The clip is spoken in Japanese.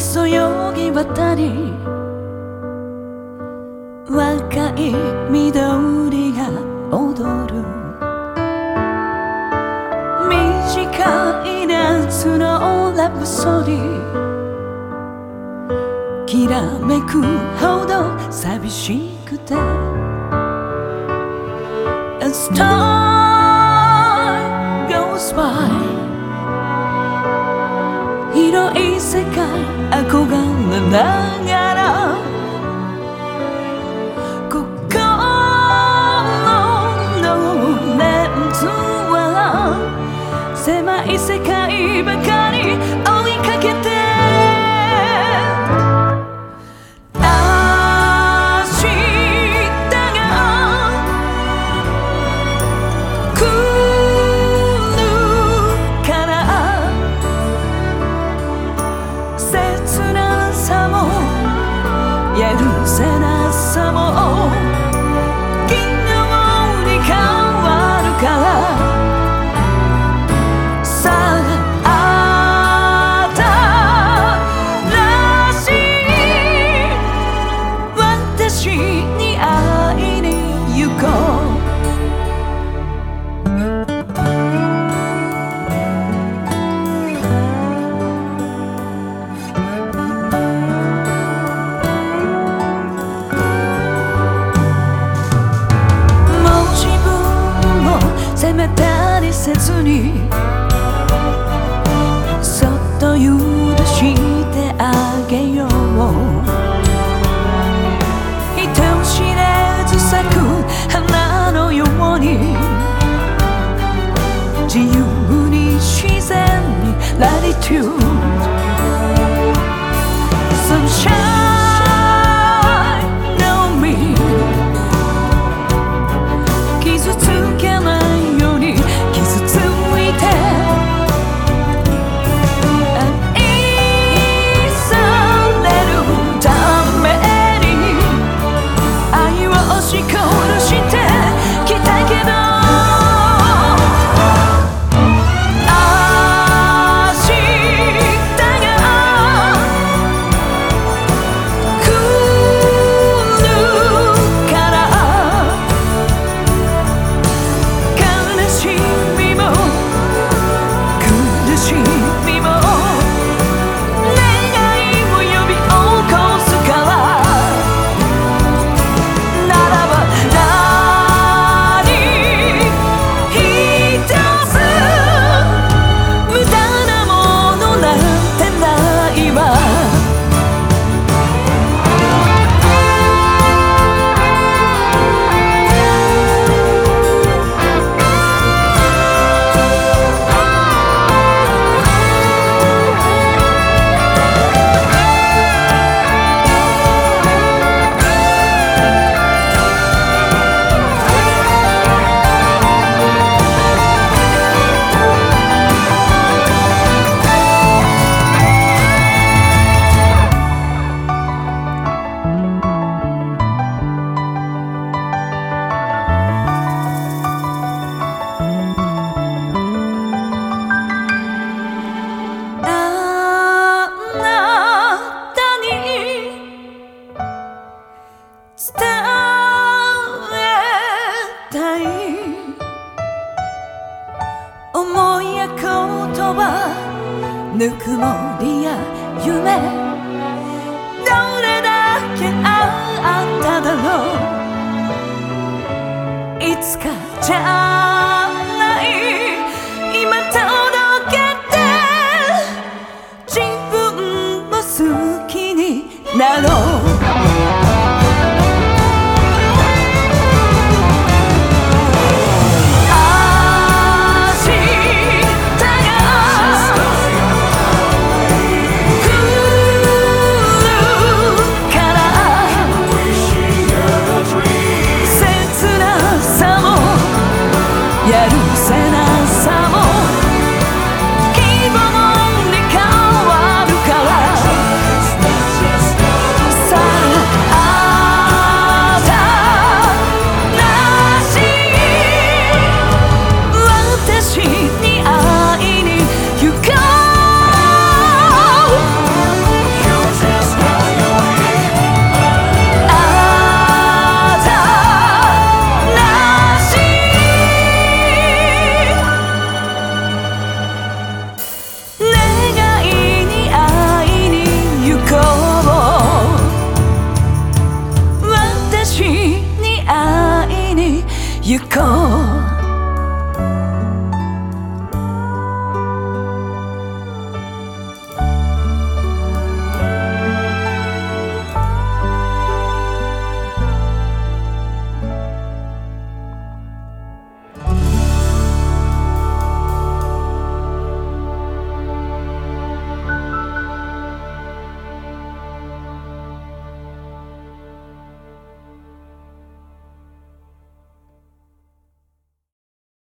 そよぎ渡りいのラプソディきらめくほど寂しくて。As time goes by 広い世界憧れながら狭い世界ばかり追いかけてせずにそっと許してあげよう。人知れず咲く花のように自由に自然にラディチュー葉ぬくもりや夢。どれだけあっただろう。いつかじゃない。今届けて。自分も好きになろう。you call